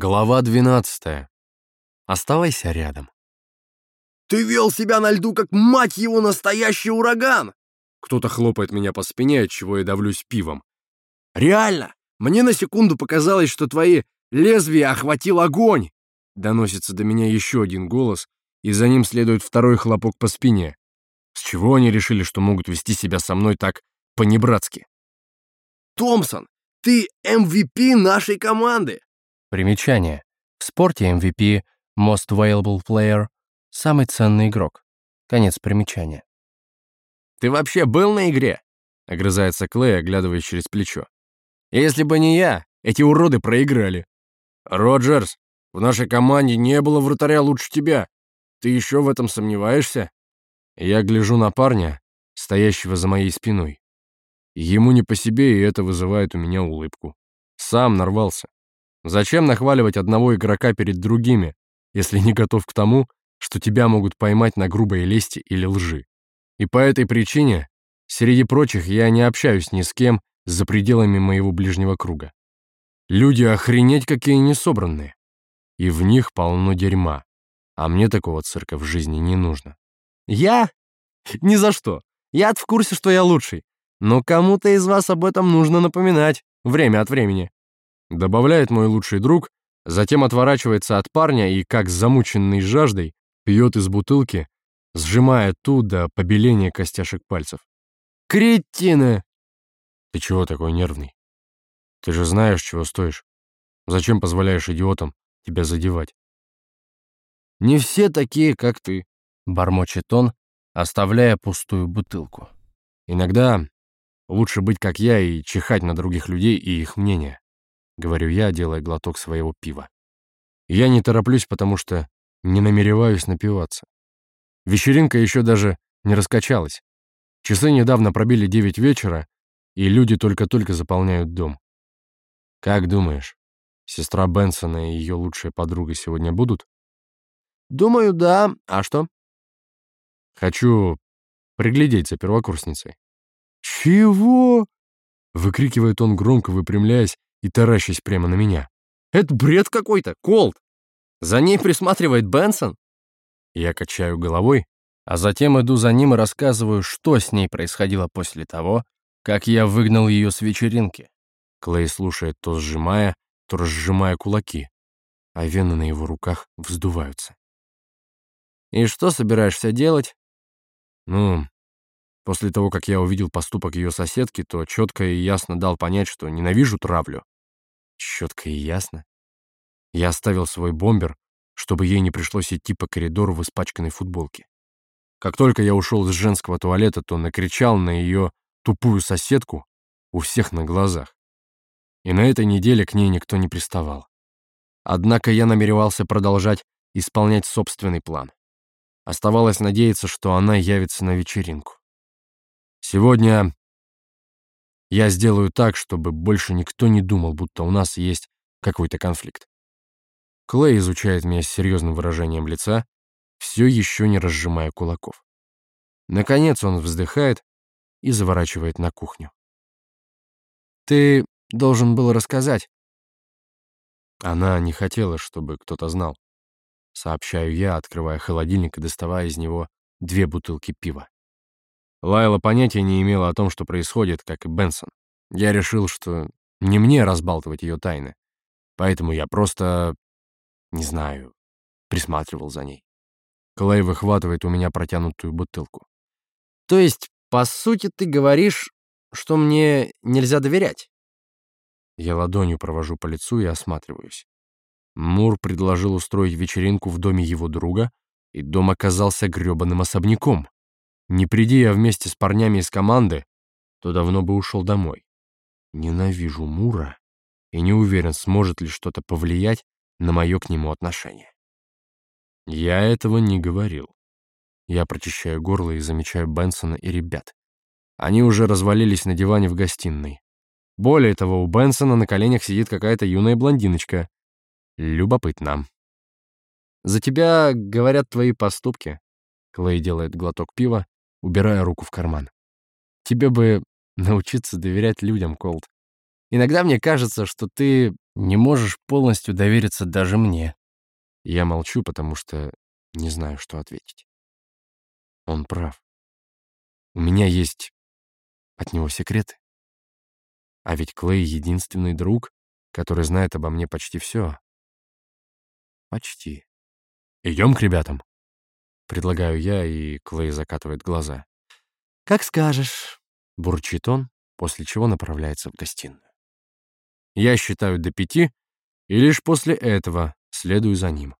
Глава 12. Оставайся рядом. «Ты вел себя на льду, как, мать его, настоящий ураган!» Кто-то хлопает меня по спине, от чего я давлюсь пивом. «Реально! Мне на секунду показалось, что твои лезвия охватил огонь!» Доносится до меня еще один голос, и за ним следует второй хлопок по спине. С чего они решили, что могут вести себя со мной так по-небратски? «Томпсон, ты MVP нашей команды!» Примечание. В спорте MVP Most Valuable Player – самый ценный игрок. Конец примечания. «Ты вообще был на игре?» — огрызается Клей, оглядываясь через плечо. «Если бы не я, эти уроды проиграли. Роджерс, в нашей команде не было вратаря лучше тебя. Ты еще в этом сомневаешься?» Я гляжу на парня, стоящего за моей спиной. Ему не по себе, и это вызывает у меня улыбку. Сам нарвался. Зачем нахваливать одного игрока перед другими, если не готов к тому, что тебя могут поймать на грубой лести или лжи? И по этой причине, среди прочих, я не общаюсь ни с кем за пределами моего ближнего круга. Люди охренеть какие несобранные. И в них полно дерьма. А мне такого цирка в жизни не нужно. Я? Ни за что. я в курсе, что я лучший. Но кому-то из вас об этом нужно напоминать время от времени. Добавляет мой лучший друг, затем отворачивается от парня и, как замученный жаждой, пьет из бутылки, сжимая ту до побеления костяшек пальцев. «Кретины!» «Ты чего такой нервный? Ты же знаешь, чего стоишь. Зачем позволяешь идиотам тебя задевать?» «Не все такие, как ты», — бормочет он, оставляя пустую бутылку. «Иногда лучше быть как я и чихать на других людей и их мнение. — говорю я, делая глоток своего пива. Я не тороплюсь, потому что не намереваюсь напиваться. Вечеринка еще даже не раскачалась. Часы недавно пробили девять вечера, и люди только-только заполняют дом. Как думаешь, сестра Бенсона и ее лучшая подруга сегодня будут? Думаю, да. А что? Хочу приглядеть за первокурсницей. Чего? Выкрикивает он громко, выпрямляясь и таращась прямо на меня. «Это бред какой-то, Колт! За ней присматривает Бенсон?» Я качаю головой, а затем иду за ним и рассказываю, что с ней происходило после того, как я выгнал ее с вечеринки. Клей слушает, то сжимая, то разжимая кулаки, а вены на его руках вздуваются. «И что собираешься делать?» «Ну, После того, как я увидел поступок ее соседки, то четко и ясно дал понять, что ненавижу травлю. Четко и ясно. Я оставил свой бомбер, чтобы ей не пришлось идти по коридору в испачканной футболке. Как только я ушел из женского туалета, то накричал на ее тупую соседку у всех на глазах. И на этой неделе к ней никто не приставал. Однако я намеревался продолжать исполнять собственный план. Оставалось надеяться, что она явится на вечеринку. Сегодня я сделаю так, чтобы больше никто не думал, будто у нас есть какой-то конфликт. Клей изучает меня с серьезным выражением лица, все еще не разжимая кулаков. Наконец он вздыхает и заворачивает на кухню. «Ты должен был рассказать». Она не хотела, чтобы кто-то знал. Сообщаю я, открывая холодильник и доставая из него две бутылки пива. Лайла понятия не имела о том, что происходит, как и Бенсон. Я решил, что не мне разбалтывать ее тайны. Поэтому я просто, не знаю, присматривал за ней. Клей выхватывает у меня протянутую бутылку. То есть, по сути, ты говоришь, что мне нельзя доверять? Я ладонью провожу по лицу и осматриваюсь. Мур предложил устроить вечеринку в доме его друга, и дом оказался грёбаным особняком. Не приди я вместе с парнями из команды, то давно бы ушел домой. Ненавижу Мура и не уверен, сможет ли что-то повлиять на мое к нему отношение. Я этого не говорил. Я прочищаю горло и замечаю Бенсона и ребят. Они уже развалились на диване в гостиной. Более того, у Бенсона на коленях сидит какая-то юная блондиночка. Любопытно. «За тебя говорят твои поступки», — Клей делает глоток пива, убирая руку в карман. «Тебе бы научиться доверять людям, Колт. Иногда мне кажется, что ты не можешь полностью довериться даже мне. Я молчу, потому что не знаю, что ответить. Он прав. У меня есть от него секреты. А ведь Клей — единственный друг, который знает обо мне почти все. Почти. Идем к ребятам. Предлагаю я, и Клей закатывает глаза. «Как скажешь», — бурчит он, после чего направляется в гостиную. Я считаю до пяти, и лишь после этого следую за ним.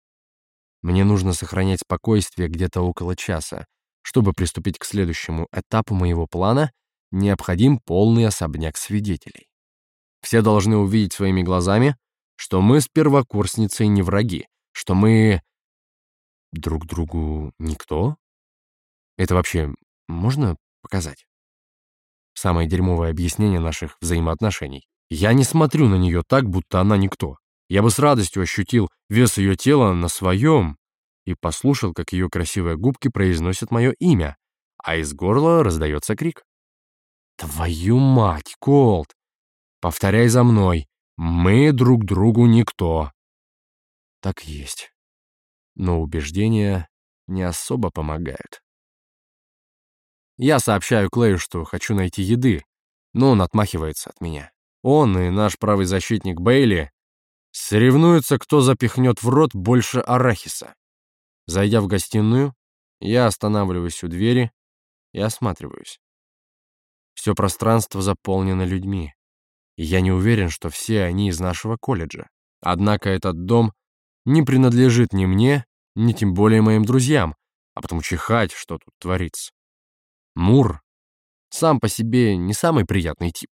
Мне нужно сохранять спокойствие где-то около часа. Чтобы приступить к следующему этапу моего плана, необходим полный особняк свидетелей. Все должны увидеть своими глазами, что мы с первокурсницей не враги, что мы друг другу никто? Это вообще можно показать? Самое дерьмовое объяснение наших взаимоотношений. Я не смотрю на нее так, будто она никто. Я бы с радостью ощутил вес ее тела на своем и послушал, как ее красивые губки произносят мое имя, а из горла раздается крик. «Твою мать, Колт! Повторяй за мной. Мы друг другу никто». Так есть. Но убеждения не особо помогают. Я сообщаю Клею, что хочу найти еды, но он отмахивается от меня. Он и наш правый защитник Бейли Соревнуются, кто запихнет в рот больше арахиса. Зайдя в гостиную, я останавливаюсь у двери и осматриваюсь. Все пространство заполнено людьми, и я не уверен, что все они из нашего колледжа. Однако этот дом не принадлежит ни мне, ни тем более моим друзьям, а потом чихать, что тут творится. Мур сам по себе не самый приятный тип,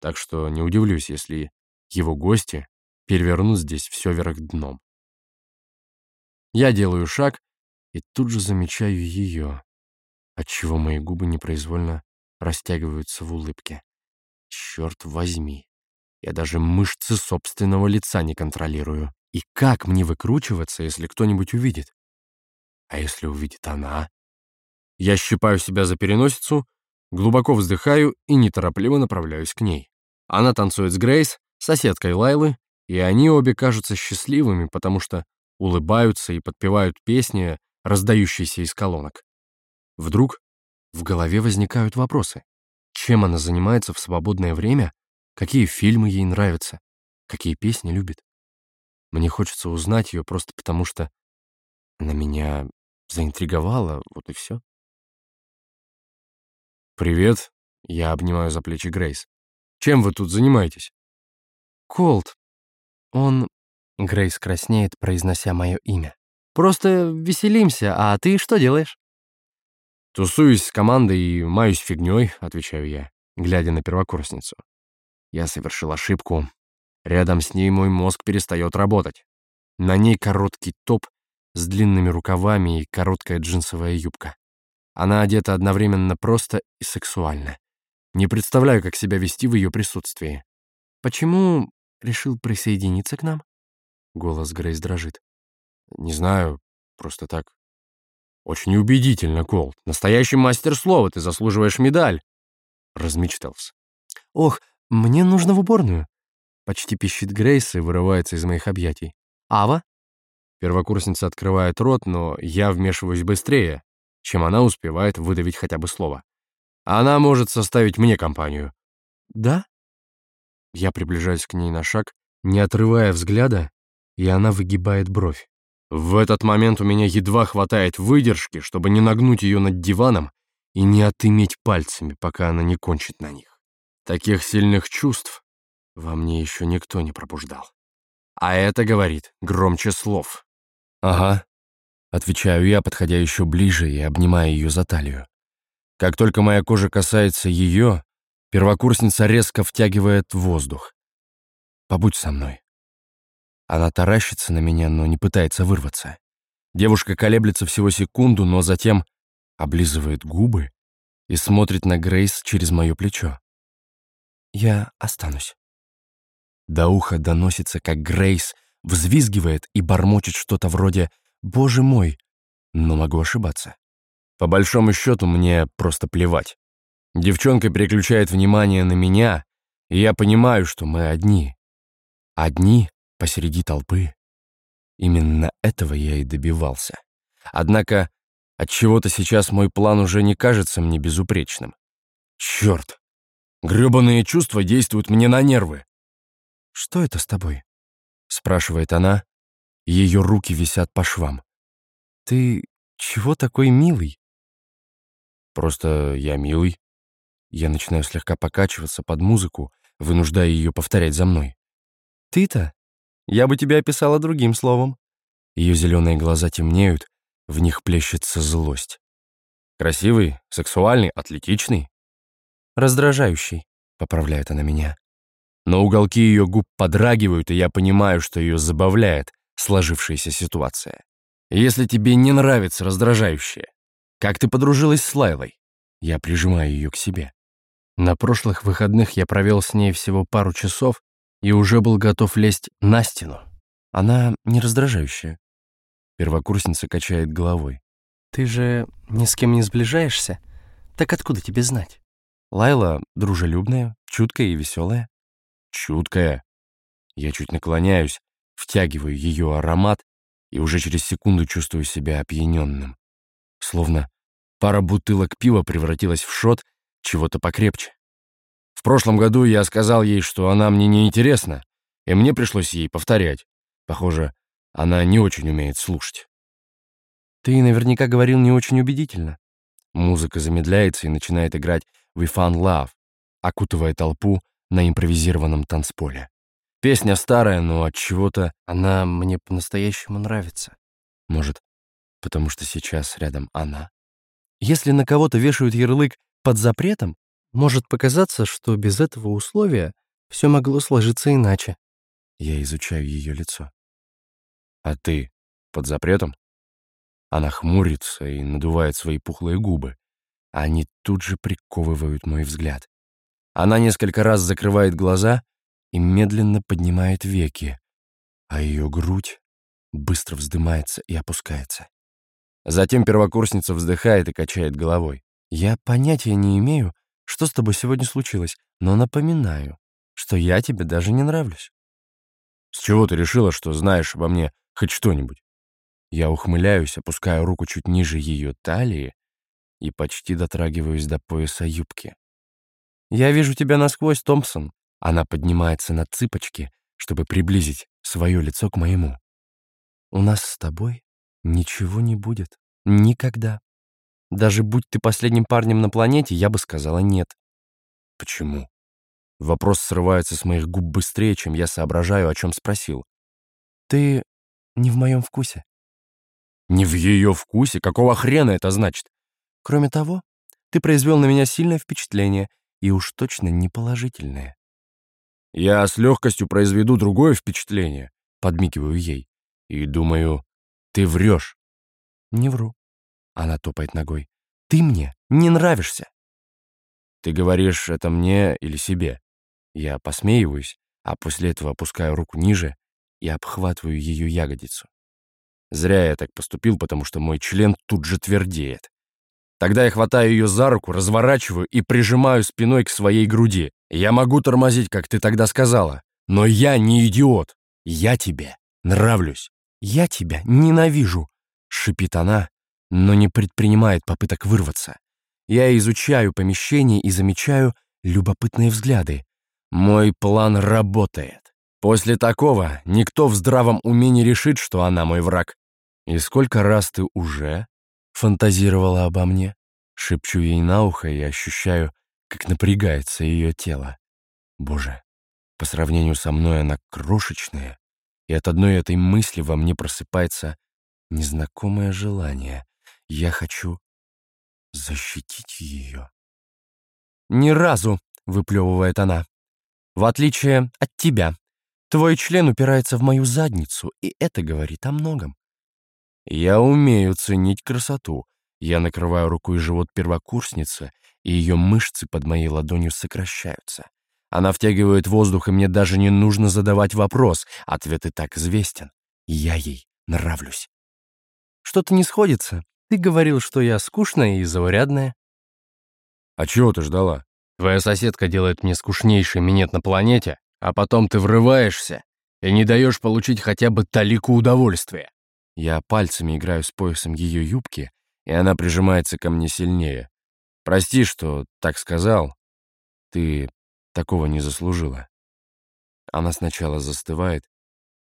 так что не удивлюсь, если его гости перевернут здесь все вверх дном. Я делаю шаг и тут же замечаю ее, отчего мои губы непроизвольно растягиваются в улыбке. Черт возьми, я даже мышцы собственного лица не контролирую. И как мне выкручиваться, если кто-нибудь увидит? А если увидит она? Я щипаю себя за переносицу, глубоко вздыхаю и неторопливо направляюсь к ней. Она танцует с Грейс, соседкой Лайлы, и они обе кажутся счастливыми, потому что улыбаются и подпевают песни, раздающиеся из колонок. Вдруг в голове возникают вопросы. Чем она занимается в свободное время? Какие фильмы ей нравятся? Какие песни любит? Мне хочется узнать ее просто потому, что она меня заинтриговала, вот и все. «Привет», — я обнимаю за плечи Грейс. «Чем вы тут занимаетесь?» «Колт, он...» Грейс краснеет, произнося мое имя. «Просто веселимся, а ты что делаешь?» «Тусуюсь с командой и маюсь фигней», — отвечаю я, глядя на первокурсницу. Я совершил ошибку. Рядом с ней мой мозг перестает работать. На ней короткий топ с длинными рукавами и короткая джинсовая юбка. Она одета одновременно просто и сексуально. Не представляю, как себя вести в ее присутствии. «Почему решил присоединиться к нам?» Голос Грейс дрожит. «Не знаю, просто так. Очень убедительно, Колт. Настоящий мастер слова, ты заслуживаешь медаль!» Размечтался. «Ох, мне нужно в уборную!» Почти пищит Грейс и вырывается из моих объятий. «Ава?» Первокурсница открывает рот, но я вмешиваюсь быстрее, чем она успевает выдавить хотя бы слово. Она может составить мне компанию. «Да?» Я приближаюсь к ней на шаг, не отрывая взгляда, и она выгибает бровь. В этот момент у меня едва хватает выдержки, чтобы не нагнуть ее над диваном и не отыметь пальцами, пока она не кончит на них. Таких сильных чувств во мне еще никто не пробуждал. А это говорит громче слов. «Ага», — отвечаю я, подходя еще ближе и обнимая ее за талию. Как только моя кожа касается ее, Первокурсница резко втягивает воздух. «Побудь со мной». Она таращится на меня, но не пытается вырваться. Девушка колеблется всего секунду, но затем облизывает губы и смотрит на Грейс через мое плечо. «Я останусь». До уха доносится, как Грейс взвизгивает и бормочет что-то вроде «Боже мой!», но могу ошибаться. По большому счету, мне просто плевать. Девчонка переключает внимание на меня, и я понимаю, что мы одни. Одни посреди толпы. Именно этого я и добивался. Однако от чего то сейчас мой план уже не кажется мне безупречным. Черт! Грёбаные чувства действуют мне на нервы. «Что это с тобой?» — спрашивает она. Ее руки висят по швам. «Ты чего такой милый?» «Просто я милый». Я начинаю слегка покачиваться под музыку, вынуждая ее повторять за мной. «Ты-то? Я бы тебя описала другим словом». Ее зеленые глаза темнеют, в них плещется злость. «Красивый, сексуальный, атлетичный?» «Раздражающий», — поправляет она меня. Но уголки ее губ подрагивают, и я понимаю, что ее забавляет сложившаяся ситуация. Если тебе не нравится раздражающее, как ты подружилась с Лайлой? Я прижимаю ее к себе. На прошлых выходных я провел с ней всего пару часов и уже был готов лезть на стену. Она не раздражающая. Первокурсница качает головой. Ты же ни с кем не сближаешься? Так откуда тебе знать? Лайла дружелюбная, чуткая и веселая. Чуткая. Я чуть наклоняюсь, втягиваю ее аромат и уже через секунду чувствую себя опьяненным. Словно пара бутылок пива превратилась в шот чего-то покрепче. В прошлом году я сказал ей, что она мне не интересна, и мне пришлось ей повторять. Похоже, она не очень умеет слушать. Ты наверняка говорил не очень убедительно. Музыка замедляется и начинает играть «We Found Love», окутывая толпу на импровизированном танцполе. Песня старая, но от чего-то она мне по-настоящему нравится. Может, потому что сейчас рядом она? Если на кого-то вешают ярлык под запретом, может показаться, что без этого условия все могло сложиться иначе. Я изучаю ее лицо. А ты под запретом? Она хмурится и надувает свои пухлые губы. Они тут же приковывают мой взгляд. Она несколько раз закрывает глаза и медленно поднимает веки, а ее грудь быстро вздымается и опускается. Затем первокурсница вздыхает и качает головой. «Я понятия не имею, что с тобой сегодня случилось, но напоминаю, что я тебе даже не нравлюсь». «С чего ты решила, что знаешь обо мне хоть что-нибудь?» Я ухмыляюсь, опускаю руку чуть ниже ее талии и почти дотрагиваюсь до пояса юбки. «Я вижу тебя насквозь, Томпсон». Она поднимается на цыпочки, чтобы приблизить свое лицо к моему. «У нас с тобой ничего не будет. Никогда. Даже будь ты последним парнем на планете, я бы сказала нет». «Почему?» Вопрос срывается с моих губ быстрее, чем я соображаю, о чем спросил. «Ты не в моем вкусе». «Не в ее вкусе? Какого хрена это значит?» «Кроме того, ты произвел на меня сильное впечатление, и уж точно не положительное. «Я с легкостью произведу другое впечатление», — подмигиваю ей. «И думаю, ты врешь». «Не вру», — она топает ногой. «Ты мне не нравишься». «Ты говоришь это мне или себе?» Я посмеиваюсь, а после этого опускаю руку ниже и обхватываю ее ягодицу. Зря я так поступил, потому что мой член тут же твердеет. Тогда я хватаю ее за руку, разворачиваю и прижимаю спиной к своей груди. Я могу тормозить, как ты тогда сказала, но я не идиот. Я тебе нравлюсь. Я тебя ненавижу, шипит она, но не предпринимает попыток вырваться. Я изучаю помещение и замечаю любопытные взгляды. Мой план работает. После такого никто в здравом уме не решит, что она мой враг. И сколько раз ты уже фантазировала обо мне. Шепчу ей на ухо и ощущаю, как напрягается ее тело. Боже, по сравнению со мной она крошечная, и от одной этой мысли во мне просыпается незнакомое желание. Я хочу защитить ее. «Ни разу!» — выплевывает она. «В отличие от тебя, твой член упирается в мою задницу, и это говорит о многом. Я умею ценить красоту. Я накрываю рукой живот первокурсницы, и ее мышцы под моей ладонью сокращаются. Она втягивает воздух, и мне даже не нужно задавать вопрос. Ответ и так известен. Я ей нравлюсь. Что-то не сходится. Ты говорил, что я скучная и заурядная. А чего ты ждала? Твоя соседка делает мне скучнейший минет на планете, а потом ты врываешься и не даешь получить хотя бы талику удовольствия. Я пальцами играю с поясом ее юбки, и она прижимается ко мне сильнее. Прости, что так сказал. Ты такого не заслужила. Она сначала застывает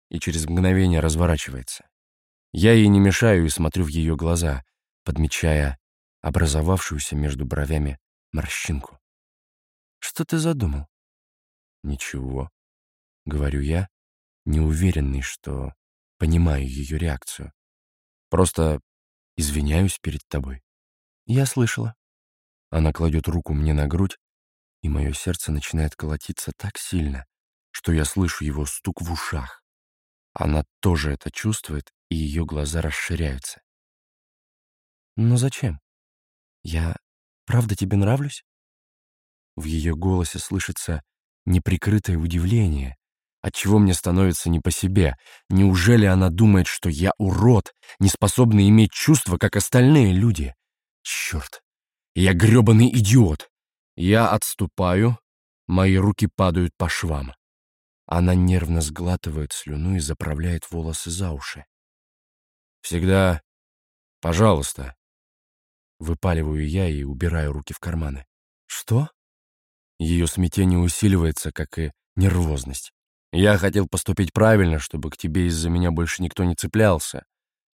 и через мгновение разворачивается. Я ей не мешаю и смотрю в ее глаза, подмечая образовавшуюся между бровями морщинку. «Что ты задумал?» «Ничего», — говорю я, неуверенный, что понимаю ее реакцию. «Просто извиняюсь перед тобой». «Я слышала». Она кладет руку мне на грудь, и мое сердце начинает колотиться так сильно, что я слышу его стук в ушах. Она тоже это чувствует, и ее глаза расширяются. «Но зачем? Я правда тебе нравлюсь?» В ее голосе слышится неприкрытое удивление, отчего мне становится не по себе. Неужели она думает, что я урод, не способный иметь чувства, как остальные люди? Черт, я грёбаный идиот. Я отступаю, мои руки падают по швам. Она нервно сглатывает слюну и заправляет волосы за уши. Всегда «пожалуйста». Выпаливаю я и убираю руки в карманы. «Что?» Ее смятение усиливается, как и нервозность. Я хотел поступить правильно, чтобы к тебе из-за меня больше никто не цеплялся.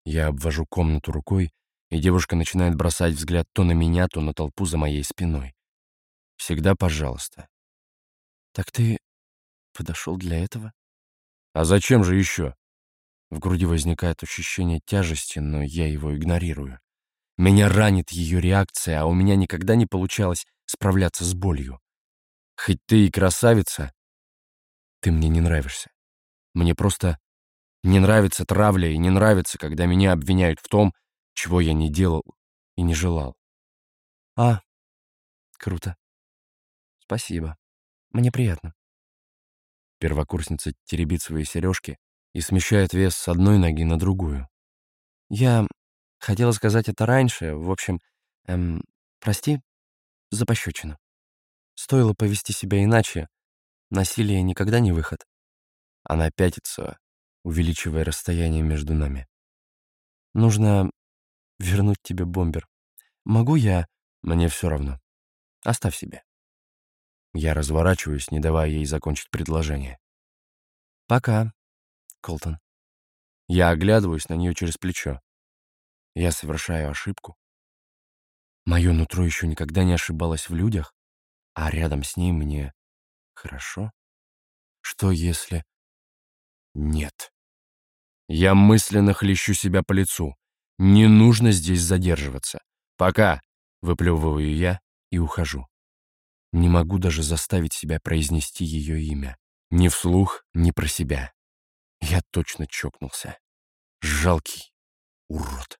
Я обвожу комнату рукой, и девушка начинает бросать взгляд то на меня, то на толпу за моей спиной. Всегда пожалуйста. Так ты подошел для этого? А зачем же еще? В груди возникает ощущение тяжести, но я его игнорирую. Меня ранит ее реакция, а у меня никогда не получалось справляться с болью. Хоть ты и красавица, ты мне не нравишься. Мне просто не нравится травля и не нравится, когда меня обвиняют в том, чего я не делал и не желал. А, круто. Спасибо. Мне приятно. Первокурсница теребит свои сережки и смещает вес с одной ноги на другую. Я хотела сказать это раньше, в общем, эм, прости за пощечину. Стоило повести себя иначе. Насилие никогда не выход. Она пятится, увеличивая расстояние между нами. Нужно вернуть тебе бомбер. Могу я? Мне все равно. Оставь себе. Я разворачиваюсь, не давая ей закончить предложение. «Пока, Колтон». Я оглядываюсь на нее через плечо. Я совершаю ошибку. Мое нутро еще никогда не ошибалось в людях, а рядом с ней мне хорошо. Что если... Нет. Я мысленно хлещу себя по лицу. Не нужно здесь задерживаться. Пока, выплевываю я и ухожу. Не могу даже заставить себя произнести ее имя. Ни вслух, ни про себя. Я точно чокнулся. Жалкий урод.